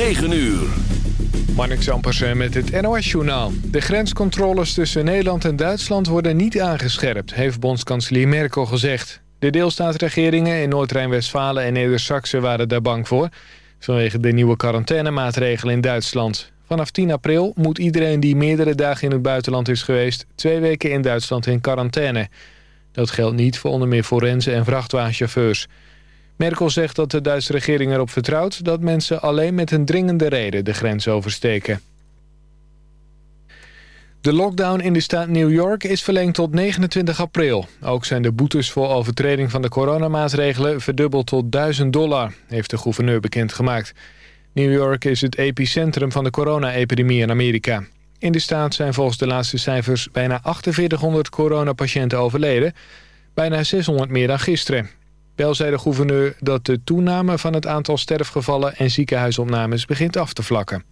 9 uur. Marnix Ampersen met het NOS-journaal. De grenscontroles tussen Nederland en Duitsland worden niet aangescherpt... heeft bondskanselier Merkel gezegd. De deelstaatregeringen in Noord-Rijn-Westfalen en Neder-Saxe waren daar bang voor... vanwege de nieuwe quarantainemaatregelen in Duitsland. Vanaf 10 april moet iedereen die meerdere dagen in het buitenland is geweest... twee weken in Duitsland in quarantaine. Dat geldt niet voor onder meer forensen en vrachtwagenchauffeurs... Merkel zegt dat de Duitse regering erop vertrouwt... dat mensen alleen met een dringende reden de grens oversteken. De lockdown in de staat New York is verlengd tot 29 april. Ook zijn de boetes voor overtreding van de coronamaatregelen... verdubbeld tot 1000 dollar, heeft de gouverneur bekendgemaakt. New York is het epicentrum van de corona-epidemie in Amerika. In de staat zijn volgens de laatste cijfers bijna 4800 coronapatiënten overleden... bijna 600 meer dan gisteren. Wel zei de gouverneur dat de toename van het aantal sterfgevallen en ziekenhuisopnames begint af te vlakken.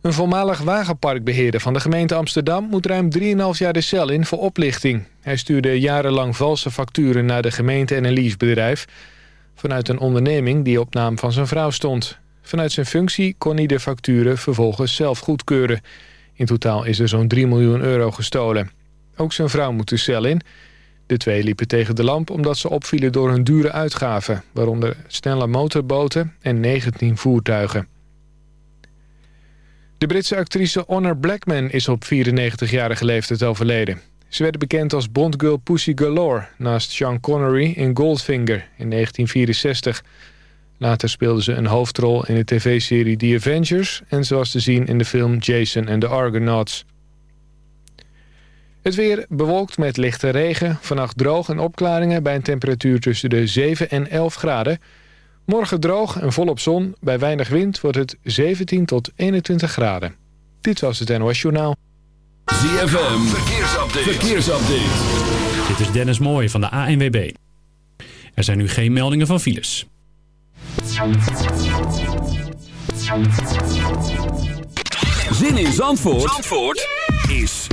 Een voormalig wagenparkbeheerder van de gemeente Amsterdam moet ruim 3,5 jaar de cel in voor oplichting. Hij stuurde jarenlang valse facturen naar de gemeente en een leasebedrijf... vanuit een onderneming die op naam van zijn vrouw stond. Vanuit zijn functie kon hij de facturen vervolgens zelf goedkeuren. In totaal is er zo'n 3 miljoen euro gestolen. Ook zijn vrouw moet de cel in... De twee liepen tegen de lamp omdat ze opvielen door hun dure uitgaven... waaronder snelle motorboten en 19 voertuigen. De Britse actrice Honor Blackman is op 94-jarige leeftijd overleden. Ze werd bekend als Bondgirl Pussy Galore... naast Sean Connery in Goldfinger in 1964. Later speelde ze een hoofdrol in de tv-serie The Avengers... en was te zien in de film Jason and the Argonauts... Het weer bewolkt met lichte regen. Vannacht droog en opklaringen bij een temperatuur tussen de 7 en 11 graden. Morgen droog en volop zon. Bij weinig wind wordt het 17 tot 21 graden. Dit was het NOS Journaal. ZFM, verkeersupdate. verkeersupdate. Dit is Dennis Mooij van de ANWB. Er zijn nu geen meldingen van files. Zin in Zandvoort? Zandvoort?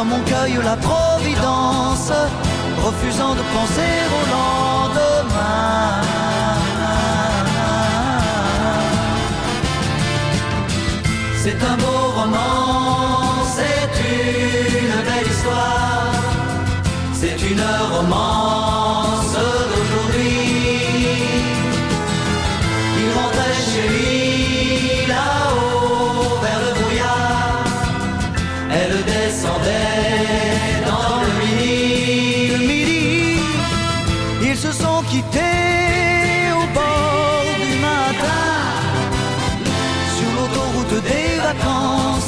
comme on cueille la providence, refusant de penser au lendemain. C'est un beau roman, c'est une belle histoire, c'est une romance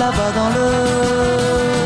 là-bas dans le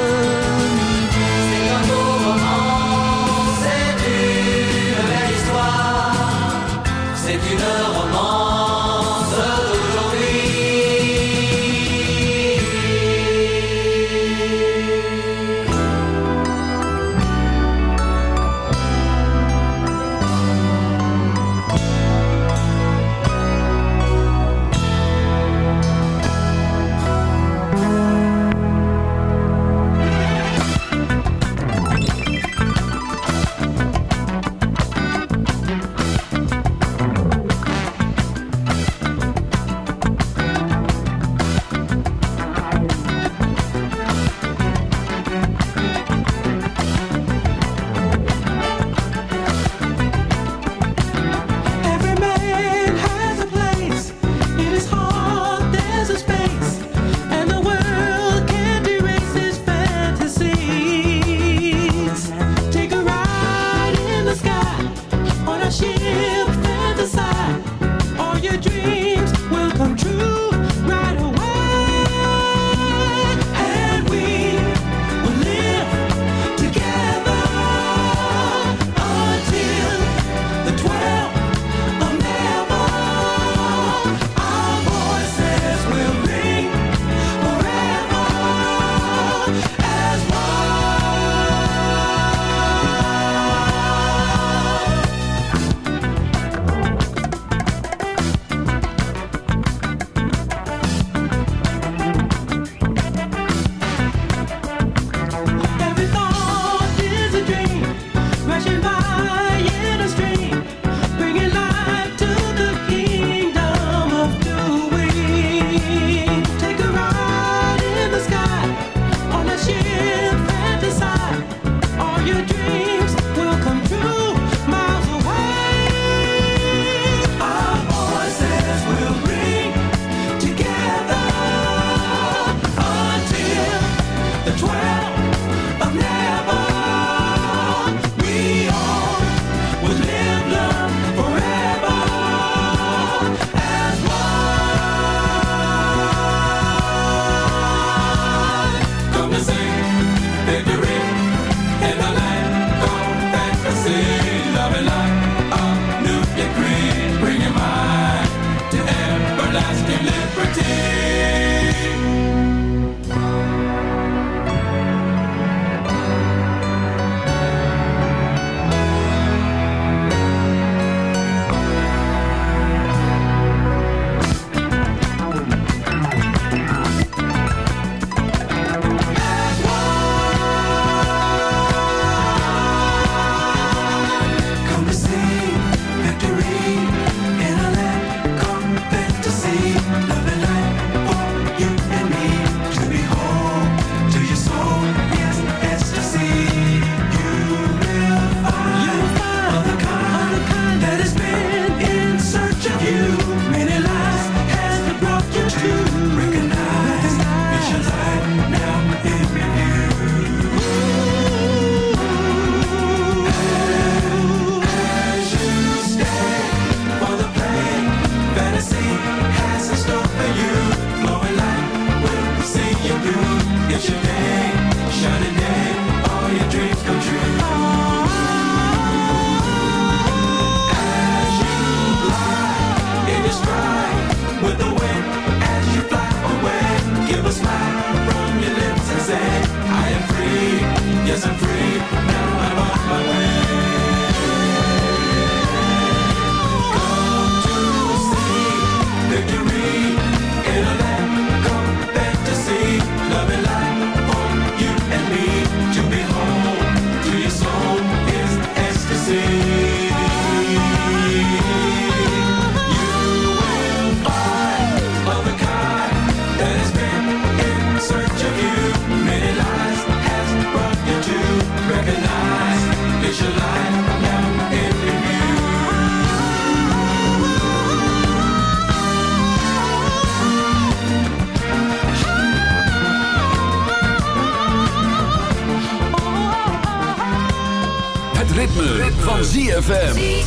ZFM.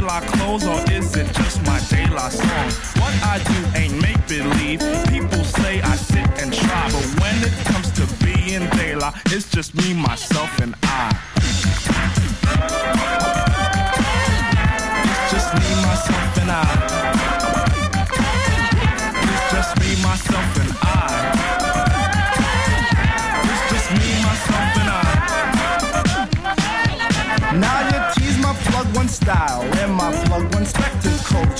La clothes or is it just my La song? What I do ain't make believe. People say I sit and try, but when it comes to being La, it's just me, myself, and I. It's just me, myself, and I. It's just me, myself, and I. It's just me, myself, and I. Now you tease my plug one style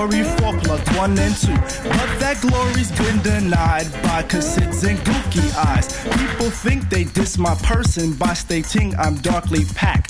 Glory for one and two. But that glory's been denied by cassids and gookie eyes. People think they diss my person by stating I'm darkly packed.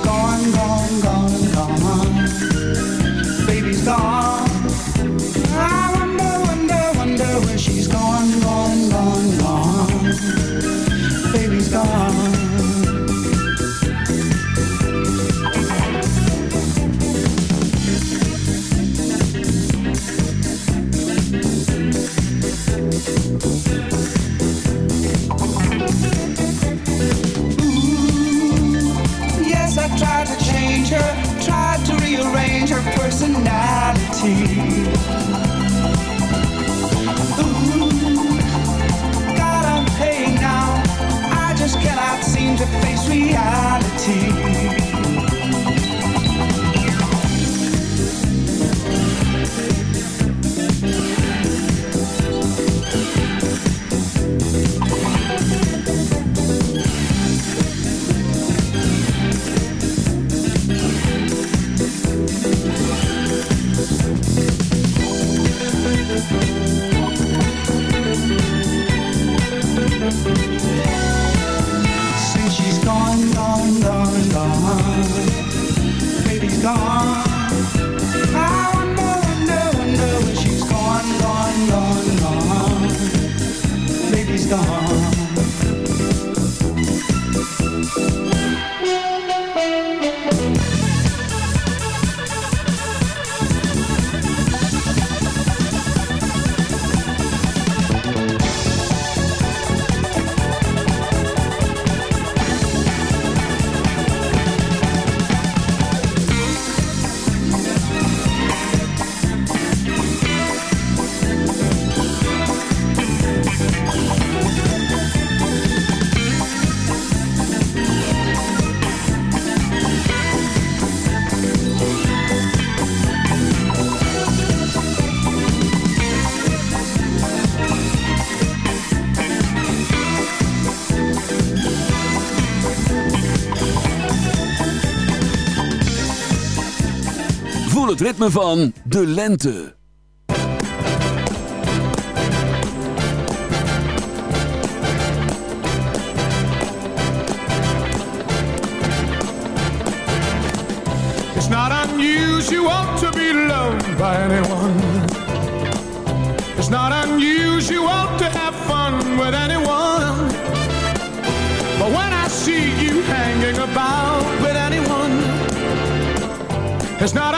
gone, gone, gone, gone. Baby's gone. I het ritme van de lente. It's not unusual to be loved by anyone. It's not unusual to have fun with anyone. But when I see you hanging about with anyone, it's not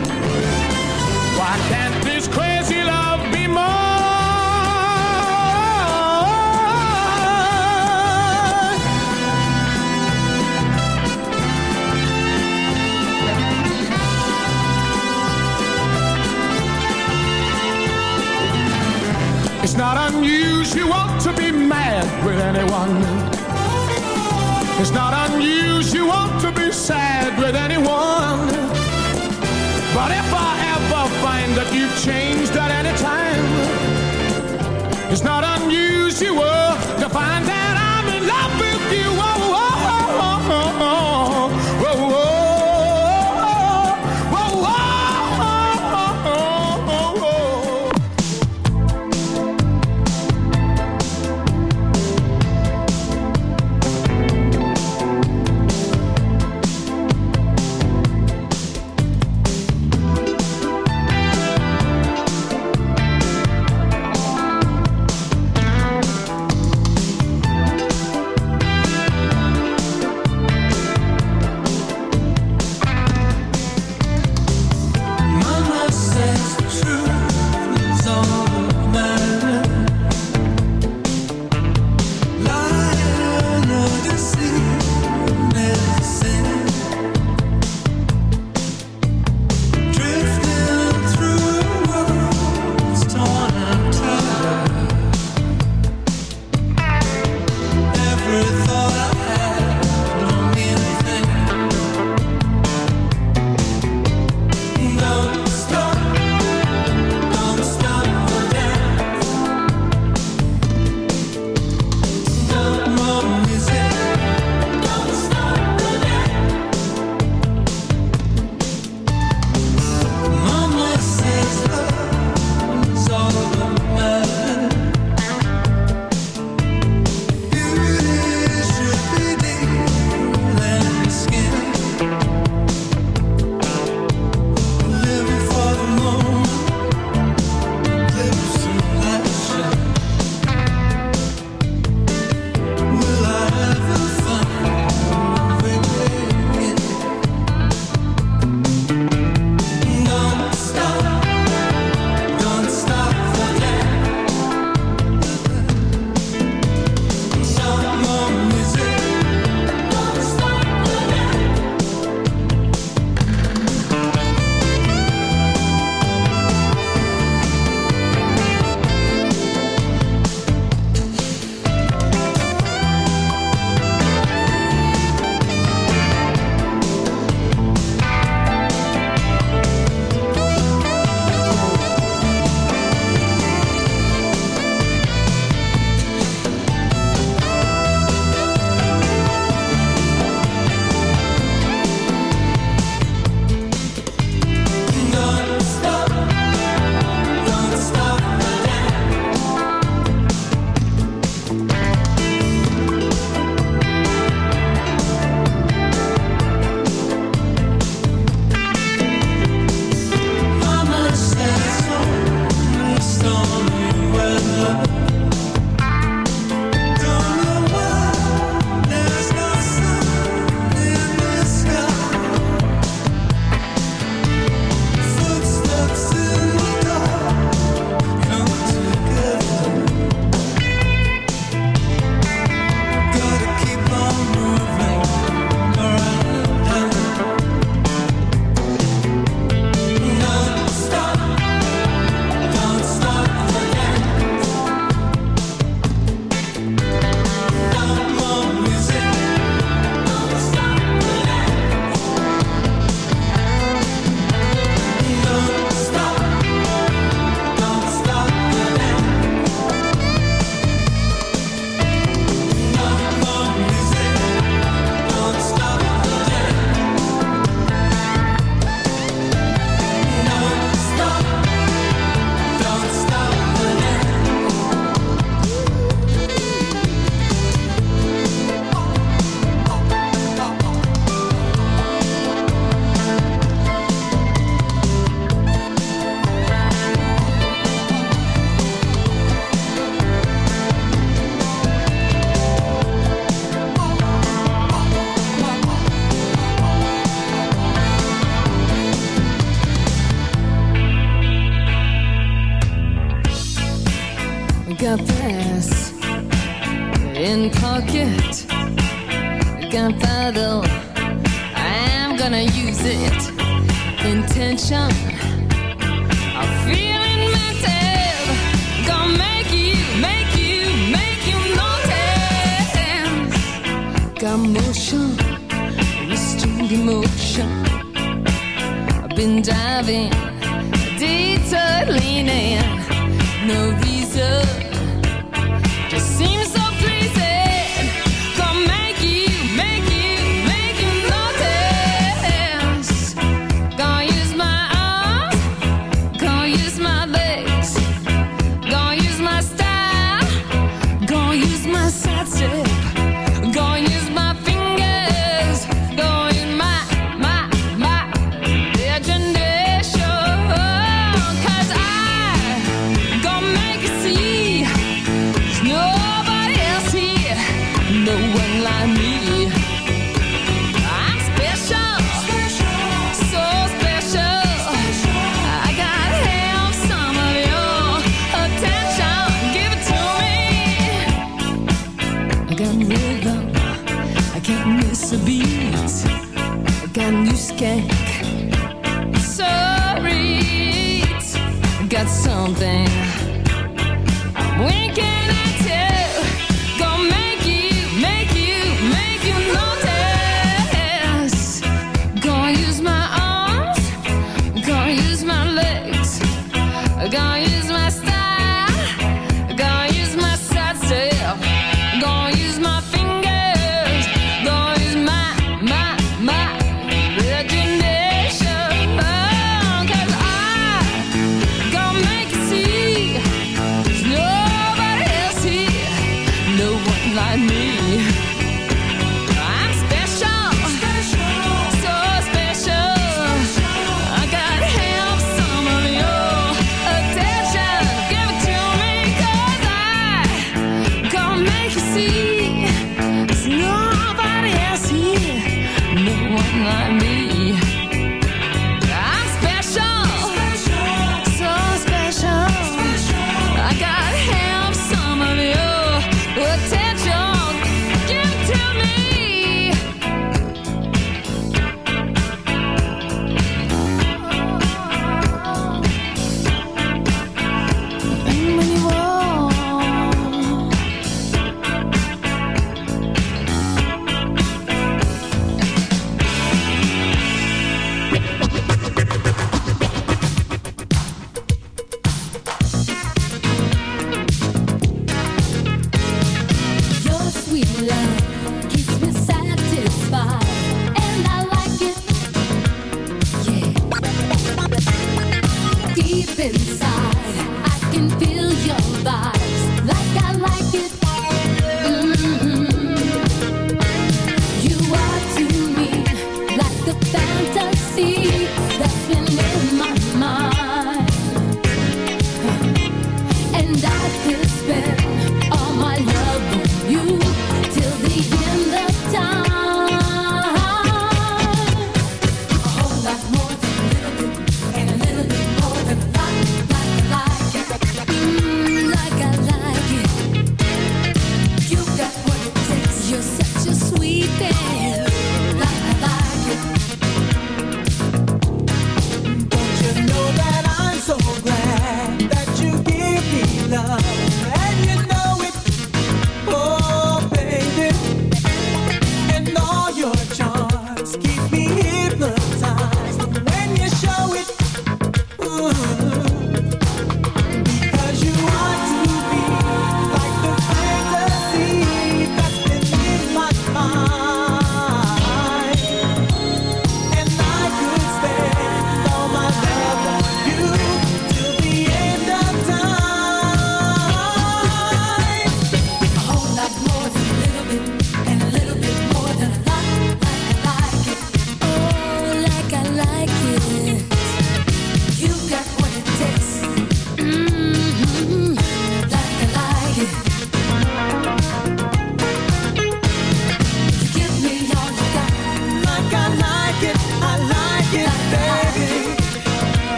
It's not unusual to be mad with anyone. It's not unusual to be sad with anyone. But if I find that you've changed at any time, it's not unusual to find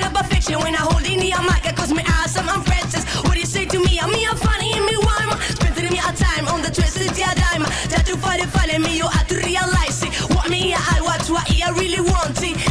up a. When I hold in the mic, cause me awesome, I'm princess. What do you say to me? I'm me, I'm funny, and me rhyme. Spending me a time on the twisted yeah dime. That you find it funny, me, you have to realize it. What me, I watch, what I really want it.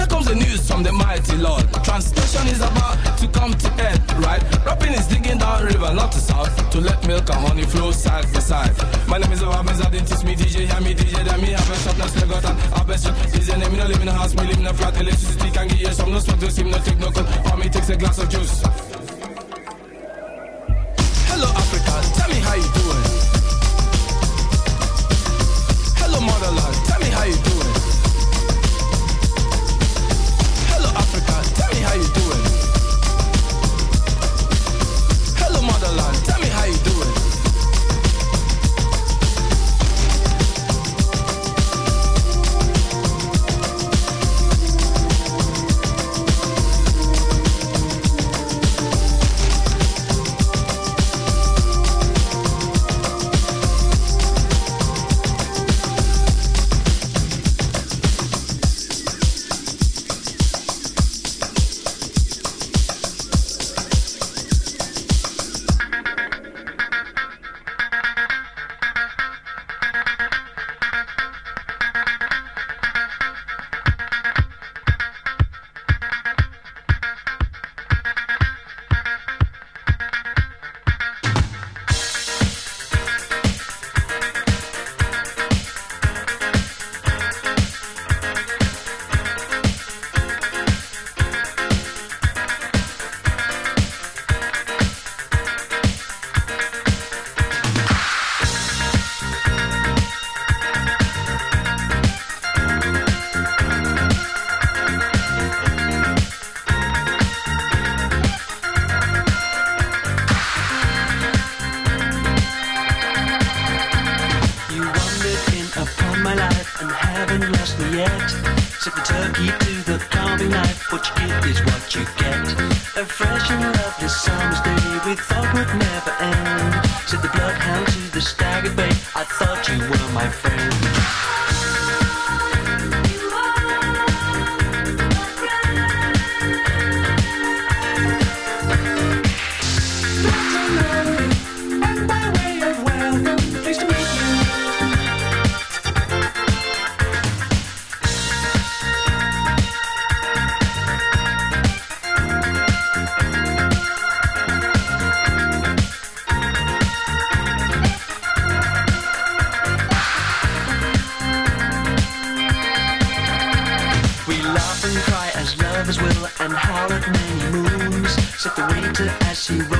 Here comes the news from the mighty Lord. Translation is about to come to end, right? Rapping is digging down river, not to south, to let milk and honey flow side by side. My name is Obama, I didn't teach me DJ, hear me DJ, then me have a shop, now still got an have shop. Your name, me no live in a house, me live in a flat, electricity can give you some, no smoke, no steam, no take no cold, or me takes a glass of juice. Hello Africa, tell me how you doing. Hello motherland, tell me how you doing. she